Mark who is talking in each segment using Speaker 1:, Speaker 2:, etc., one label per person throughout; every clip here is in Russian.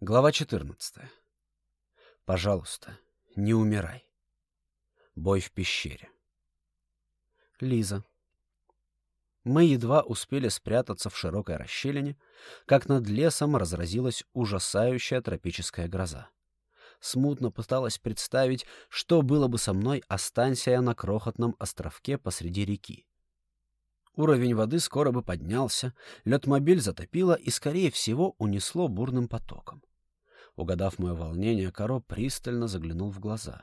Speaker 1: Глава 14. Пожалуйста, не умирай. Бой в пещере. Лиза. Мы едва успели спрятаться в широкой расщелине, как над лесом разразилась ужасающая тропическая гроза. Смутно пыталась представить, что было бы со мной, останься я на крохотном островке посреди реки. Уровень воды скоро бы поднялся, лед-мобиль затопило и, скорее всего, унесло бурным потоком. Угадав мое волнение, Коро пристально заглянул в глаза.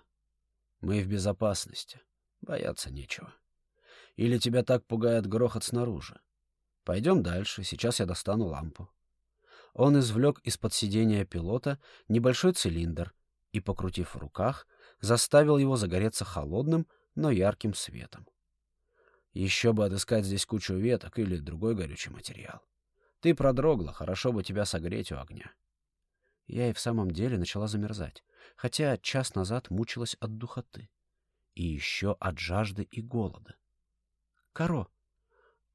Speaker 1: «Мы в безопасности. Бояться нечего. Или тебя так пугает грохот снаружи? Пойдем дальше, сейчас я достану лампу». Он извлек из-под сидения пилота небольшой цилиндр и, покрутив в руках, заставил его загореться холодным, но ярким светом. Еще бы отыскать здесь кучу веток или другой горючий материал. Ты продрогла, хорошо бы тебя согреть у огня. Я и в самом деле начала замерзать, хотя час назад мучилась от духоты. И еще от жажды и голода. Каро,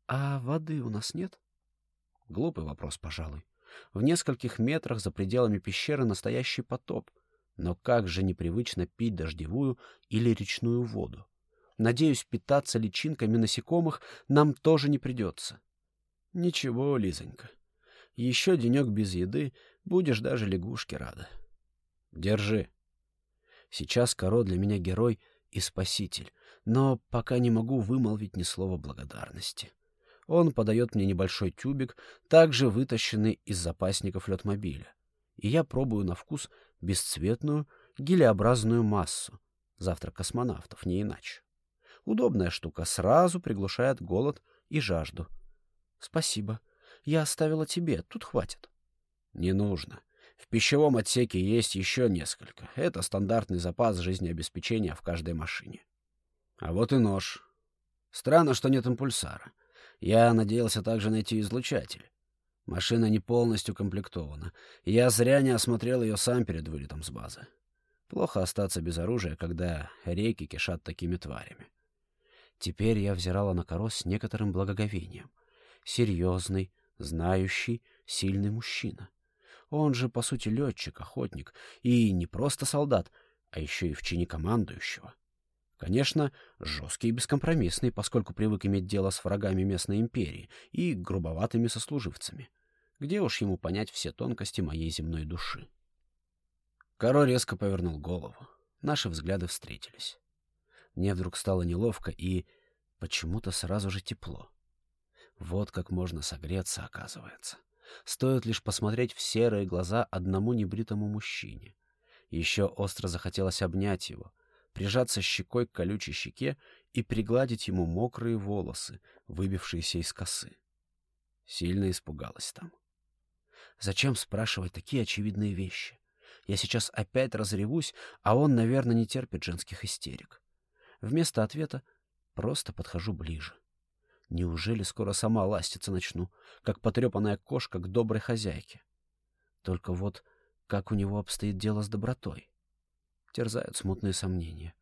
Speaker 1: а воды у нас нет? Глупый вопрос, пожалуй. В нескольких метрах за пределами пещеры настоящий потоп. Но как же непривычно пить дождевую или речную воду. Надеюсь, питаться личинками насекомых нам тоже не придется. Ничего, Лизонька, еще денек без еды, будешь даже лягушке рада. Держи. Сейчас Коро для меня герой и спаситель, но пока не могу вымолвить ни слова благодарности. Он подает мне небольшой тюбик, также вытащенный из запасников летмобиля, и я пробую на вкус бесцветную гелеобразную массу. Завтра космонавтов, не иначе. Удобная штука, сразу приглушает голод и жажду. Спасибо. Я оставила тебе, тут хватит. Не нужно. В пищевом отсеке есть еще несколько. Это стандартный запас жизнеобеспечения в каждой машине. А вот и нож. Странно, что нет импульсара. Я надеялся также найти излучатель. Машина не полностью комплектована. Я зря не осмотрел ее сам перед вылетом с базы. Плохо остаться без оружия, когда реки кишат такими тварями. Теперь я взирала на Корос с некоторым благоговением. Серьезный, знающий, сильный мужчина. Он же, по сути, летчик, охотник, и не просто солдат, а еще и в чине командующего. Конечно, жесткий и бескомпромиссный, поскольку привык иметь дело с врагами местной империи и грубоватыми сослуживцами. Где уж ему понять все тонкости моей земной души? Коро резко повернул голову. Наши взгляды встретились. Мне вдруг стало неловко и почему-то сразу же тепло. Вот как можно согреться, оказывается. Стоит лишь посмотреть в серые глаза одному небритому мужчине. Еще остро захотелось обнять его, прижаться щекой к колючей щеке и пригладить ему мокрые волосы, выбившиеся из косы. Сильно испугалась там. Зачем спрашивать такие очевидные вещи? Я сейчас опять разревусь, а он, наверное, не терпит женских истерик. Вместо ответа просто подхожу ближе. Неужели скоро сама ластиться начну, как потрепанная кошка к доброй хозяйке? Только вот как у него обстоит дело с добротой? Терзают смутные сомнения.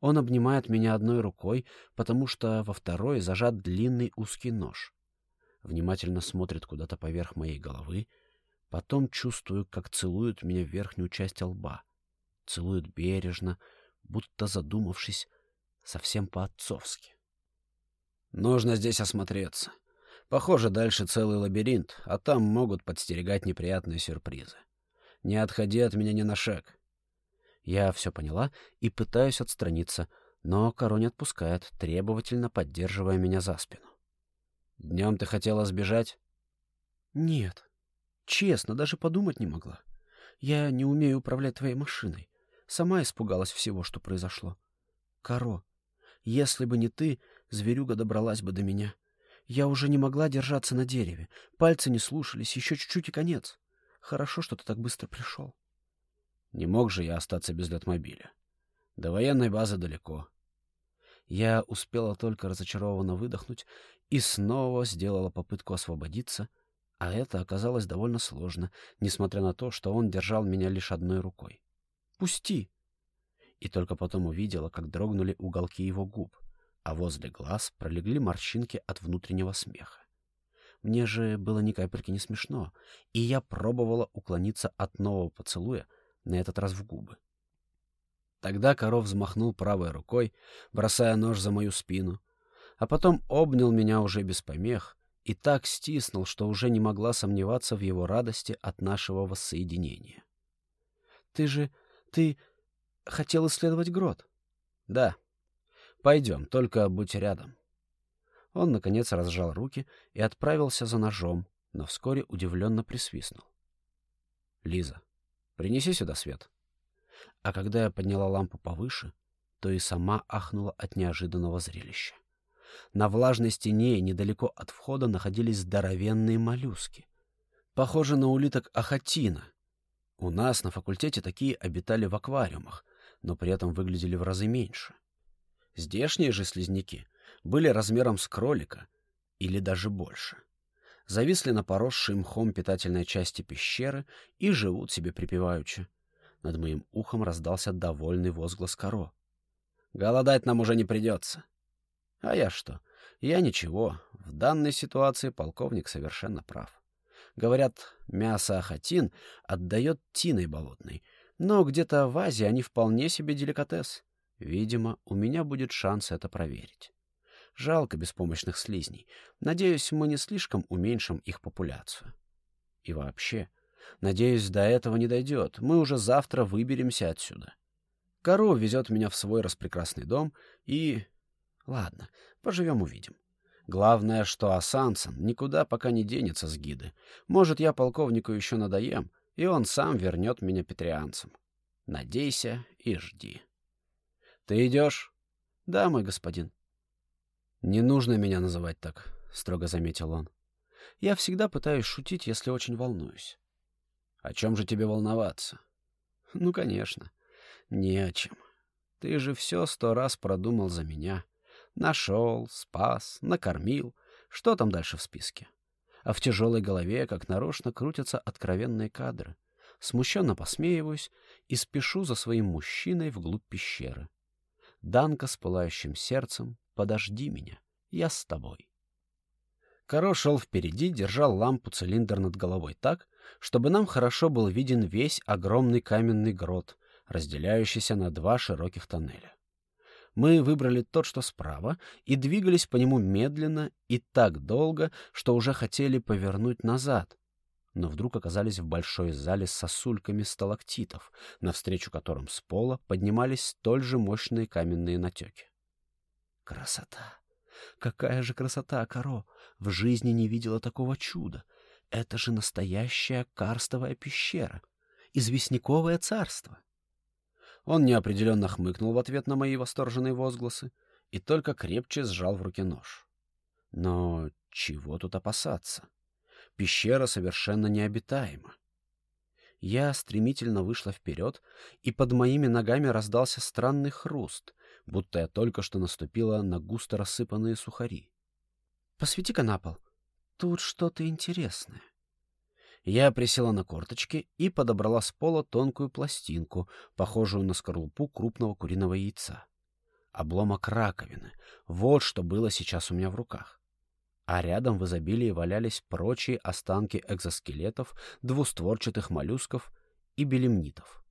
Speaker 1: Он обнимает меня одной рукой, потому что во второй зажат длинный узкий нож. Внимательно смотрит куда-то поверх моей головы, потом чувствую, как целует меня в верхнюю часть лба. Целует бережно, будто задумавшись, совсем по-отцовски. Нужно здесь осмотреться. Похоже, дальше целый лабиринт, а там могут подстерегать неприятные сюрпризы. Не отходи от меня ни на шаг. Я все поняла и пытаюсь отстраниться, но Коро отпускает, требовательно поддерживая меня за спину. Днем ты хотела сбежать? Нет. Честно, даже подумать не могла. Я не умею управлять твоей машиной. Сама испугалась всего, что произошло. Коро, если бы не ты, зверюга добралась бы до меня. Я уже не могла держаться на дереве. Пальцы не слушались, еще чуть-чуть и конец. Хорошо, что ты так быстро пришел. Не мог же я остаться без летмобиля. До военной базы далеко. Я успела только разочарованно выдохнуть и снова сделала попытку освободиться, а это оказалось довольно сложно, несмотря на то, что он держал меня лишь одной рукой. «Пусти!» И только потом увидела, как дрогнули уголки его губ — а возле глаз пролегли морщинки от внутреннего смеха. Мне же было ни капельки не смешно, и я пробовала уклониться от нового поцелуя, на этот раз в губы. Тогда коров взмахнул правой рукой, бросая нож за мою спину, а потом обнял меня уже без помех и так стиснул, что уже не могла сомневаться в его радости от нашего воссоединения. — Ты же... ты хотел исследовать грот? — Да. Пойдем, только будь рядом. Он, наконец, разжал руки и отправился за ножом, но вскоре удивленно присвистнул. — Лиза, принеси сюда свет. А когда я подняла лампу повыше, то и сама ахнула от неожиданного зрелища. На влажной стене недалеко от входа находились здоровенные моллюски. Похожи на улиток ахатина. У нас на факультете такие обитали в аквариумах, но при этом выглядели в разы меньше. Здешние же слизняки были размером с кролика или даже больше. Зависли на поросшей мхом питательной части пещеры и живут себе припеваючи. Над моим ухом раздался довольный возглас коро. «Голодать нам уже не придется». А я что? Я ничего. В данной ситуации полковник совершенно прав. Говорят, мясо ахатин отдает тиной болотной, но где-то в Азии они вполне себе деликатес. Видимо, у меня будет шанс это проверить. Жалко беспомощных слизней. Надеюсь, мы не слишком уменьшим их популяцию. И вообще, надеюсь, до этого не дойдет. Мы уже завтра выберемся отсюда. Коро везет меня в свой распрекрасный дом, и... Ладно, поживем-увидим. Главное, что Асансон никуда пока не денется с гиды. Может, я полковнику еще надоем, и он сам вернет меня петрианцам. Надейся и жди. Ты идешь? Да, мой господин. Не нужно меня называть так, строго заметил он. Я всегда пытаюсь шутить, если очень волнуюсь. О чем же тебе волноваться? Ну, конечно, не о чем. Ты же все сто раз продумал за меня. Нашел, спас, накормил. Что там дальше в списке? А в тяжелой голове, как нарочно, крутятся откровенные кадры. Смущенно посмеиваюсь и спешу за своим мужчиной вглубь пещеры. Данка с пылающим сердцем, подожди меня, я с тобой. Коро шел впереди, держал лампу-цилиндр над головой так, чтобы нам хорошо был виден весь огромный каменный грот, разделяющийся на два широких тоннеля. Мы выбрали тот, что справа, и двигались по нему медленно и так долго, что уже хотели повернуть назад, но вдруг оказались в большой зале с сосульками сталактитов, навстречу которым с пола поднимались столь же мощные каменные натеки. Красота! Какая же красота, Каро! В жизни не видела такого чуда. Это же настоящая карстовая пещера, известняковое царство. Он неопределенно хмыкнул в ответ на мои восторженные возгласы и только крепче сжал в руке нож. Но чего тут опасаться? Пещера совершенно необитаема. Я стремительно вышла вперед, и под моими ногами раздался странный хруст, будто я только что наступила на густо рассыпанные сухари. — Посвети-ка на пол. Тут что-то интересное. Я присела на корточки и подобрала с пола тонкую пластинку, похожую на скорлупу крупного куриного яйца. Обломок раковины. Вот что было сейчас у меня в руках. А рядом в изобилии валялись прочие останки экзоскелетов, двустворчатых моллюсков и белемнитов.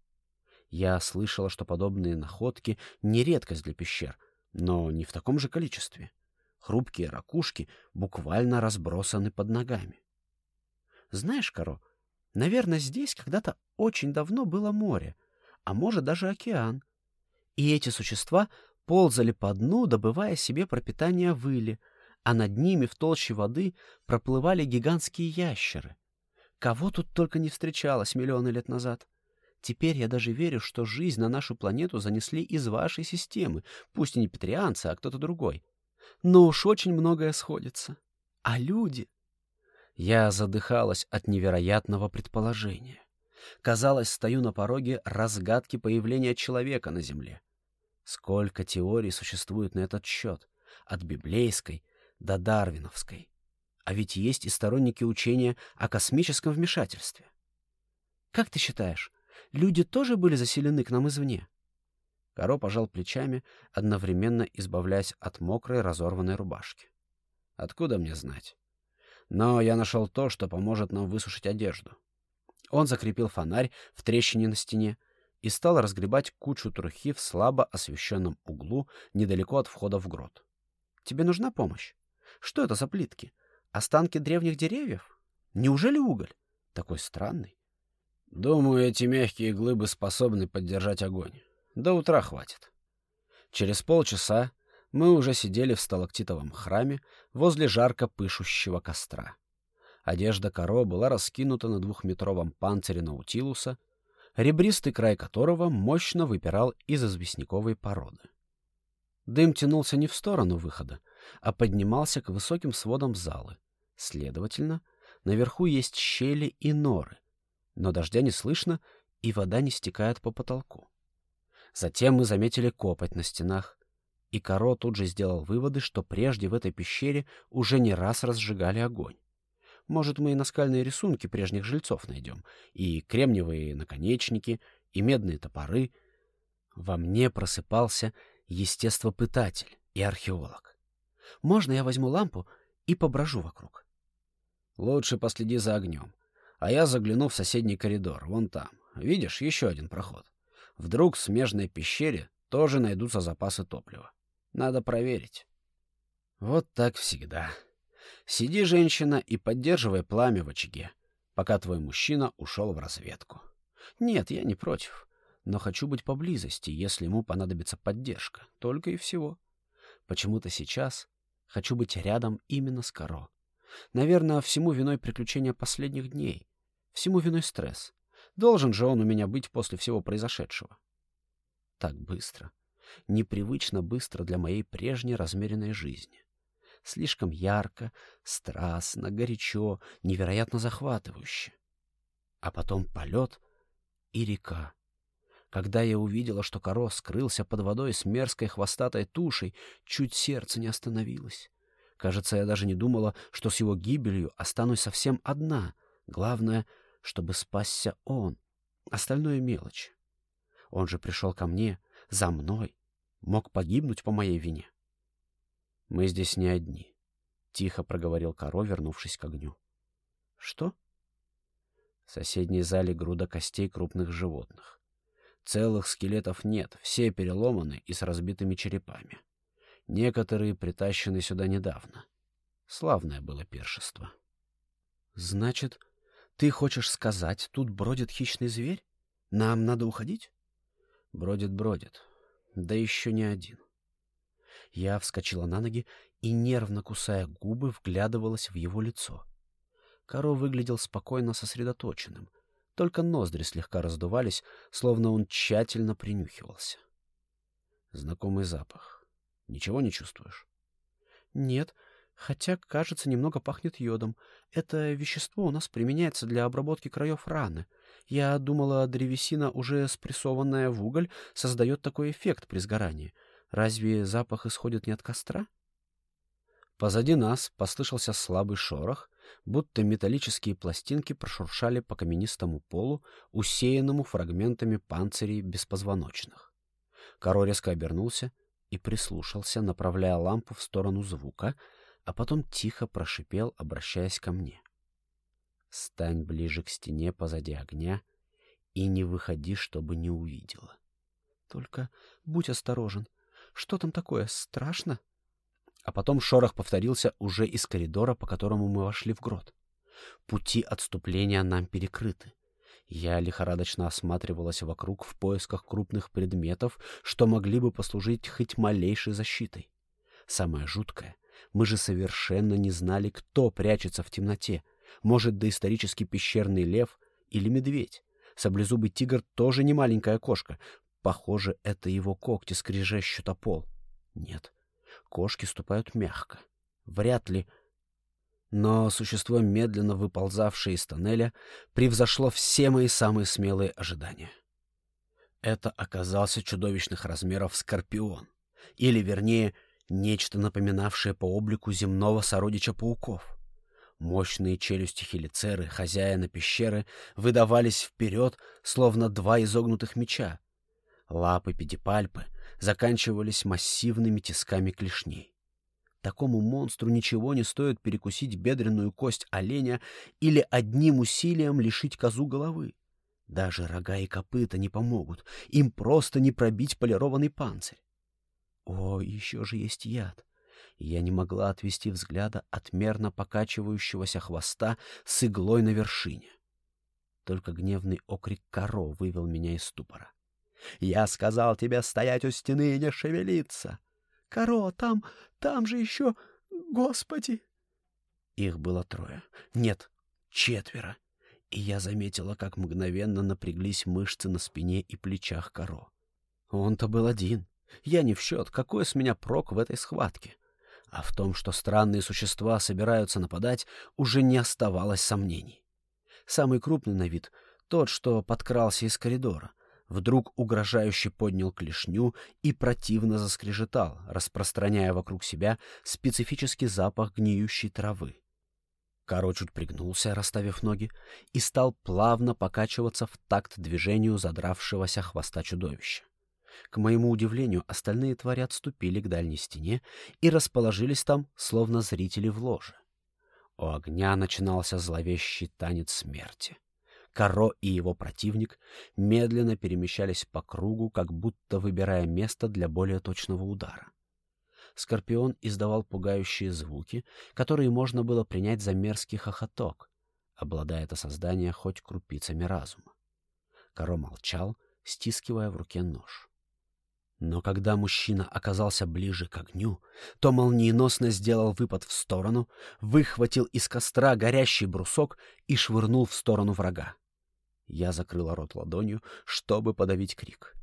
Speaker 1: Я слышала, что подобные находки — не редкость для пещер, но не в таком же количестве. Хрупкие ракушки буквально разбросаны под ногами. Знаешь, Каро, наверное, здесь когда-то очень давно было море, а может даже океан. И эти существа ползали по дну, добывая себе пропитание в иле, а над ними в толще воды проплывали гигантские ящеры. Кого тут только не встречалось миллионы лет назад. Теперь я даже верю, что жизнь на нашу планету занесли из вашей системы, пусть и не петрианцы, а кто-то другой. Но уж очень многое сходится. А люди... Я задыхалась от невероятного предположения. Казалось, стою на пороге разгадки появления человека на Земле. Сколько теорий существует на этот счет, от библейской до дарвиновской. А ведь есть и сторонники учения о космическом вмешательстве. Как ты считаешь, люди тоже были заселены к нам извне? Каро пожал плечами, одновременно избавляясь от мокрой разорванной рубашки. Откуда мне знать? Но я нашел то, что поможет нам высушить одежду. Он закрепил фонарь в трещине на стене и стал разгребать кучу трухи в слабо освещенном углу недалеко от входа в грот. «Тебе нужна помощь? Что это за плитки? Останки древних деревьев? Неужели уголь? Такой странный». «Думаю, эти мягкие глыбы способны поддержать огонь. До утра хватит». Через полчаса мы уже сидели в сталактитовом храме возле жарко пышущего костра. Одежда коро была раскинута на двухметровом панцире Наутилуса, ребристый край которого мощно выпирал из известняковой породы. Дым тянулся не в сторону выхода, а поднимался к высоким сводам залы. Следовательно, наверху есть щели и норы, но дождя не слышно, и вода не стекает по потолку. Затем мы заметили копоть на стенах, и Каро тут же сделал выводы, что прежде в этой пещере уже не раз разжигали огонь. Может, мы и наскальные рисунки прежних жильцов найдем, и кремниевые наконечники, и медные топоры. Во мне просыпался естествопытатель и археолог. Можно я возьму лампу и поброжу вокруг? Лучше последи за огнем. А я загляну в соседний коридор, вон там. Видишь, еще один проход. Вдруг в смежной пещере тоже найдутся запасы топлива. Надо проверить. Вот так всегда. Сиди, женщина, и поддерживай пламя в очаге, пока твой мужчина ушел в разведку. Нет, я не против, но хочу быть поблизости, если ему понадобится поддержка, только и всего. Почему-то сейчас хочу быть рядом именно с Каро. Наверное, всему виной приключения последних дней. Всему виной стресс. Должен же он у меня быть после всего произошедшего. Так быстро. Непривычно быстро для моей прежней размеренной жизни. Слишком ярко, страстно, горячо, невероятно захватывающе. А потом полет и река. Когда я увидела, что Коро скрылся под водой с мерзкой хвостатой тушей, чуть сердце не остановилось. Кажется, я даже не думала, что с его гибелью останусь совсем одна. Главное, чтобы спасся он. Остальное мелочь. Он же пришел ко мне, за мной, мог погибнуть по моей вине. Мы здесь не одни, — тихо проговорил Каро, вернувшись к огню. — Что? В соседней зале груда костей крупных животных. Целых скелетов нет, все переломаны и с разбитыми черепами. Некоторые притащены сюда недавно. Славное было пиршество. — Значит, ты хочешь сказать, тут бродит хищный зверь? Нам надо уходить? — Бродит, бродит. Да еще не один. Я вскочила на ноги и, нервно кусая губы, вглядывалась в его лицо. Каро выглядел спокойно сосредоточенным, только ноздри слегка раздувались, словно он тщательно принюхивался. Знакомый запах. Ничего не чувствуешь? Нет, хотя, кажется, немного пахнет йодом. Это вещество у нас применяется для обработки краев раны. Я думала, древесина, уже спрессованная в уголь, создает такой эффект при сгорании — Разве запах исходит не от костра? Позади нас послышался слабый шорох, будто металлические пластинки прошуршали по каменистому полу, усеянному фрагментами панцирей беспозвоночных. Каро резко обернулся и прислушался, направляя лампу в сторону звука, а потом тихо прошипел, обращаясь ко мне. «Стань ближе к стене позади огня и не выходи, чтобы не увидела. Только будь осторожен, что там такое? Страшно? А потом шорох повторился уже из коридора, по которому мы вошли в грот. Пути отступления нам перекрыты. Я лихорадочно осматривалась вокруг в поисках крупных предметов, что могли бы послужить хоть малейшей защитой. Самое жуткое — мы же совершенно не знали, кто прячется в темноте. Может, доисторический пещерный лев или медведь. Саблезубый тигр тоже не маленькая кошка, Похоже, это его когти скрежещут о пол. Нет, кошки ступают мягко. Вряд ли. Но существо, медленно выползавшее из тоннеля, превзошло все мои самые смелые ожидания. Это оказался чудовищных размеров скорпион. Или, вернее, нечто напоминавшее по облику земного сородича пауков. Мощные челюсти хелицеры, хозяина пещеры, выдавались вперед, словно два изогнутых меча, Лапы педипальпы заканчивались массивными тисками клешней. Такому монстру ничего не стоит перекусить бедренную кость оленя или одним усилием лишить козу головы. Даже рога и копыта не помогут, им просто не пробить полированный панцирь. О, еще же есть яд. Я не могла отвести взгляда от мерно покачивающегося хвоста с иглой на вершине. Только гневный окрик коро вывел меня из ступора. «Я сказал тебе стоять у стены и не шевелиться!» «Коро, там, там же еще... Господи!» Их было трое. Нет, четверо и я заметила, как мгновенно напряглись мышцы на спине и плечах Каро. Он-то был один. Я не в счет, какой с меня прок в этой схватке. А в том, что странные существа собираются нападать, уже не оставалось сомнений. Самый крупный на вид — тот, что подкрался из коридора. Вдруг угрожающе поднял клешню и противно заскрежетал, распространяя вокруг себя специфический запах гниющей травы. Каро чуть пригнулся, расставив ноги, и стал плавно покачиваться в такт движению задравшегося хвоста чудовища. К моему удивлению, остальные твари отступили к дальней стене и расположились там, словно зрители в ложе. У огня начинался зловещий танец смерти. Каро и его противник медленно перемещались по кругу, как будто выбирая место для более точного удара. Скорпион издавал пугающие звуки, которые можно было принять за мерзкий хохоток, обладая это создание хоть крупицами разума. Коро молчал, стискивая в руке нож. Но когда мужчина оказался ближе к огню, то молниеносно сделал выпад в сторону, выхватил из костра горящий брусок и швырнул в сторону врага. Я закрыла рот ладонью, чтобы подавить крик.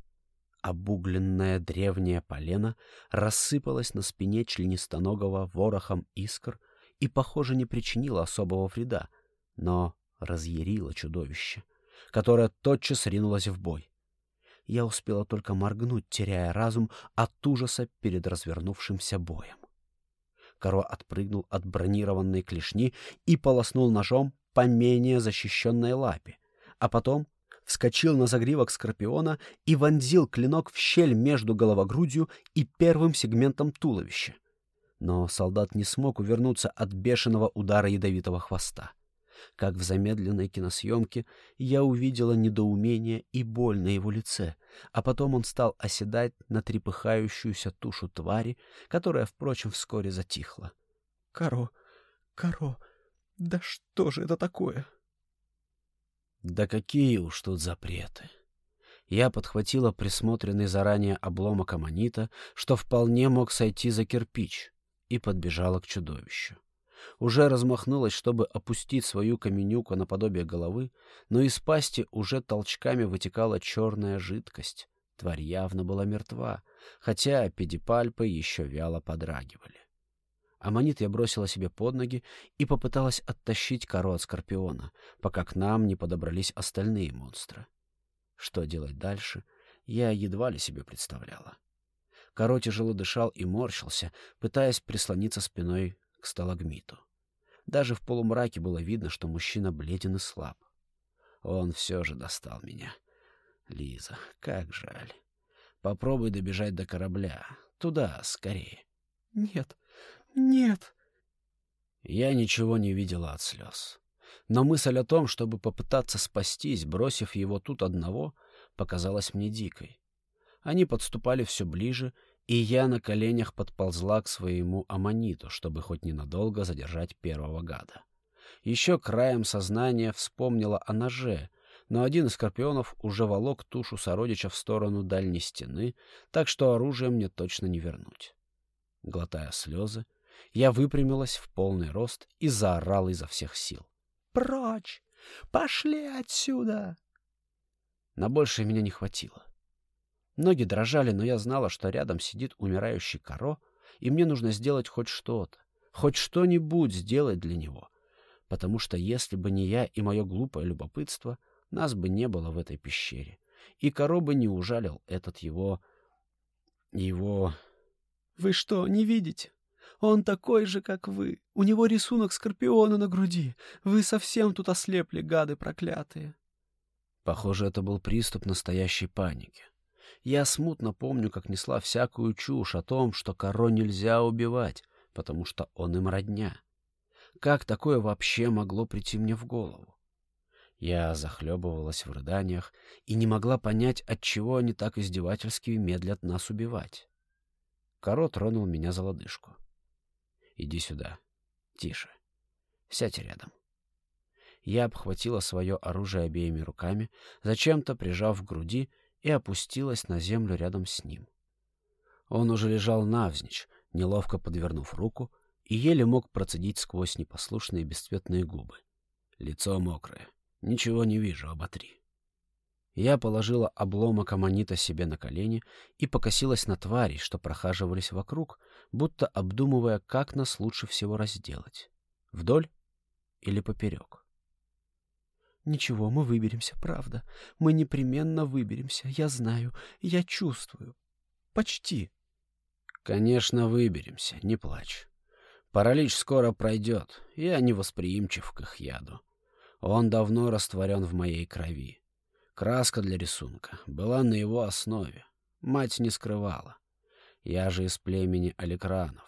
Speaker 1: Обугленное древнее полено рассыпалось на спине членистоногого ворохом искр и, похоже, не причинило особого вреда, но разъярило чудовище, которое тотчас ринулось в бой. Я успела только моргнуть, теряя разум от ужаса перед развернувшимся боем. Коро отпрыгнул от бронированной клешни и полоснул ножом по менее защищенной лапе, а потом вскочил на загривок скорпиона и вонзил клинок в щель между головогрудью и первым сегментом туловища. Но солдат не смог увернуться от бешеного удара ядовитого хвоста. Как в замедленной киносъемке я увидела недоумение и боль на его лице, а потом он стал оседать на трепыхающуюся тушу твари, которая, впрочем, вскоре затихла. — Каро, Каро, да что же это такое? — да какие уж тут запреты. Я подхватила присмотренный заранее обломок аммонита, что вполне мог сойти за кирпич, и подбежала к чудовищу. Уже размахнулась, чтобы опустить свою каменюку наподобие головы, но из пасти уже толчками вытекала черная жидкость. Тварь явно была мертва, хотя педипальпы еще вяло подрагивали. Аммонит я бросила себе под ноги и попыталась оттащить кору от скорпиона, пока к нам не подобрались остальные монстры. Что делать дальше, я едва ли себе представляла. Коро тяжело дышал и морщился, пытаясь прислониться спиной к сталагмиту. Даже в полумраке было видно, что мужчина бледен и слаб. Он все же достал меня. Лиза, как жаль. Попробуй добежать до корабля. Туда, скорее. — Нет, «Нет». Я ничего не видела от слез. Но мысль о том, чтобы попытаться спастись, бросив его тут одного, показалась мне дикой. Они подступали все ближе, и я на коленях подползла к своему аммониту, чтобы хоть ненадолго задержать первого гада. Еще краем сознания вспомнила о ноже, но один из скорпионов уже волок тушу сородича в сторону дальней стены, так что оружие мне точно не вернуть. Глотая слезы, я выпрямилась в полный рост и заорала изо всех сил. «Прочь! Пошли отсюда!» На большее меня не хватило. Ноги дрожали, но я знала, что рядом сидит умирающий коро, и мне нужно сделать хоть что-то, хоть что-нибудь сделать для него, потому что если бы не я и мое глупое любопытство, нас бы не было в этой пещере, и коро бы не ужалил этот его... его... — Вы что, не видите? Он такой же, как вы. У него рисунок скорпиона на груди. Вы совсем тут ослепли, гады проклятые. Похоже, это был приступ настоящей паники. Я смутно помню, как несла всякую чушь о том, что коро нельзя убивать, потому что он им родня. Как такое вообще могло прийти мне в голову? Я захлебывалась в рыданиях и не могла понять, отчего они так издевательски медлят нас убивать. Коро тронул меня за лодыжку. «Иди сюда. Тише. Сядь рядом». Я обхватила свое оружие обеими руками, зачем-то прижав к груди, и опустилась на землю рядом с ним. Он уже лежал навзничь, неловко подвернув руку, и еле мог процедить сквозь непослушные бесцветные губы. Лицо мокрое. Ничего не вижу, оботри. Я положила обломок аммонита себе на колени и покосилась на тварей, что прохаживались вокруг, будто обдумывая, как нас лучше всего разделать. Вдоль или поперек. «Ничего, мы выберемся, правда. Мы непременно выберемся. Я знаю, я чувствую. Почти». «Конечно, выберемся, не плачь. Паралич скоро пройдет, я не восприимчив к их яду. Он давно растворен в моей крови. Краска для рисунка была на его основе. Мать не скрывала. Я же из племени Аликранов.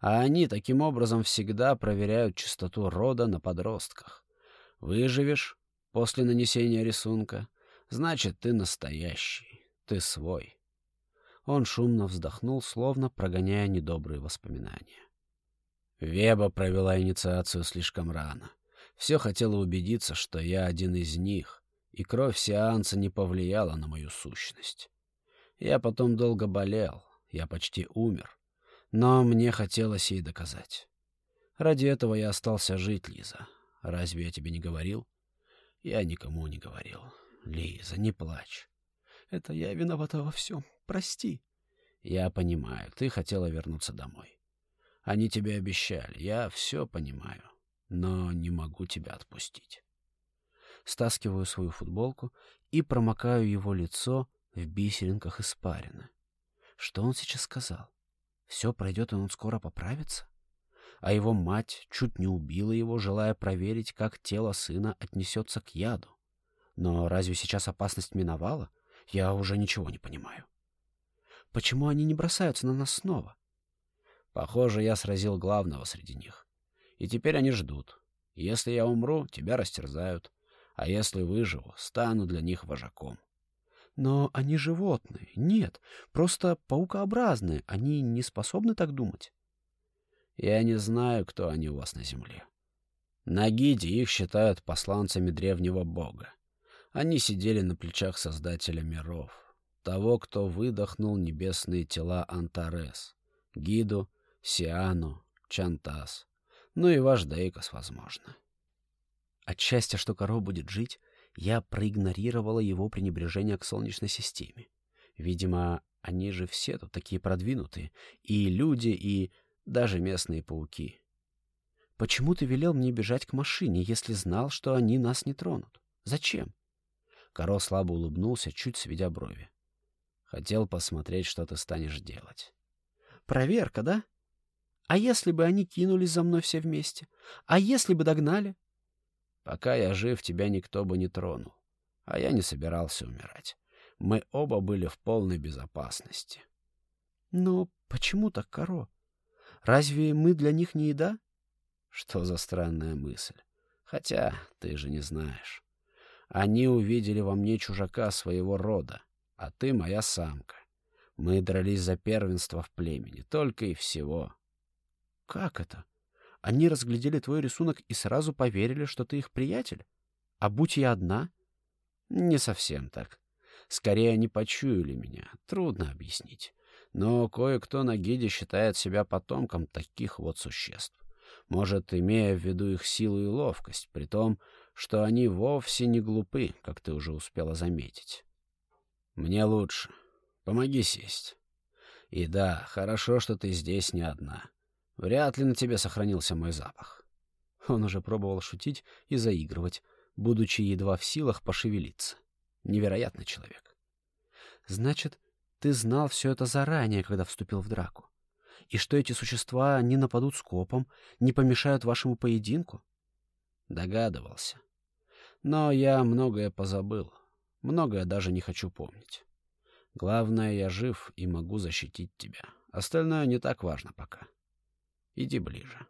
Speaker 1: А они таким образом всегда проверяют чистоту рода на подростках. Выживешь после нанесения рисунка, значит, ты настоящий, ты свой. Он шумно вздохнул, словно прогоняя недобрые воспоминания. Веба провела инициацию слишком рано. Все хотела убедиться, что я один из них, и кровь сеанса не повлияла на мою сущность. Я потом долго болел, я почти умер, но мне хотелось ей доказать. Ради этого я остался жить, Лиза. Разве я тебе не говорил? Я никому не говорил. Лиза, не плачь. Это я виновата во всем. Прости. Я понимаю, ты хотела вернуться домой. Они тебе обещали, я все понимаю, но не могу тебя отпустить. Стаскиваю свою футболку и промокаю его лицо в бисеринках испарины. Что он сейчас сказал? Все пройдет, и он скоро поправится? А его мать чуть не убила его, желая проверить, как тело сына отнесется к яду. Но разве сейчас опасность миновала? Я уже ничего не понимаю. Почему они не бросаются на нас снова? Похоже, я сразил главного среди них. И теперь они ждут. Если я умру, тебя растерзают. А если выживу, стану для них вожаком. Но они животные. Нет, просто паукообразные. Они не способны так думать. Я не знаю, кто они у вас на земле. На Гиде их считают посланцами древнего бога. Они сидели на плечах Создателя миров, того, кто выдохнул небесные тела Антарес, Гиду Сиану, Чантас, ну и ваш Дейкос, возможно. От счастья, что Каро будет жить, я проигнорировала его пренебрежение к Солнечной системе. Видимо, они же все тут такие продвинутые, и люди, и даже местные пауки. Почему ты велел мне бежать к машине, если знал, что они нас не тронут? Зачем? Каро слабо улыбнулся, чуть сведя брови. Хотел посмотреть, что ты станешь делать. Проверка, да? А если бы они кинулись за мной все вместе? А если бы догнали? Пока я жив, тебя никто бы не тронул. А я не собирался умирать. Мы оба были в полной безопасности. Но почему так, Каро? Разве мы для них не еда? Что за странная мысль. Хотя ты же не знаешь. Они увидели во мне чужака своего рода, а ты моя самка. Мы дрались за первенство в племени, только и всего. Как это? Они разглядели твой рисунок и сразу поверили, что ты их приятель? А будь я одна? Не совсем так. Скорее, они почуяли меня. Трудно объяснить. Но кое-кто на гиде считает себя потомком таких вот существ. Может, имея в виду их силу и ловкость, при том, что они вовсе не глупы, как ты уже успела заметить. Мне лучше. Помоги сесть. И да, хорошо, что ты здесь не одна. Вряд ли на тебе сохранился мой запах. Он уже пробовал шутить и заигрывать, будучи едва в силах пошевелиться. Невероятный человек. Значит, ты знал все это заранее, когда вступил в драку? И что эти существа не нападут скопом, не помешают вашему поединку? Догадывался. Но я многое позабыл. Многое даже не хочу помнить. Главное, я жив и могу защитить тебя. Остальное не так важно пока. Иди ближе.